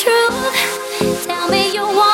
truth. Tell me you want.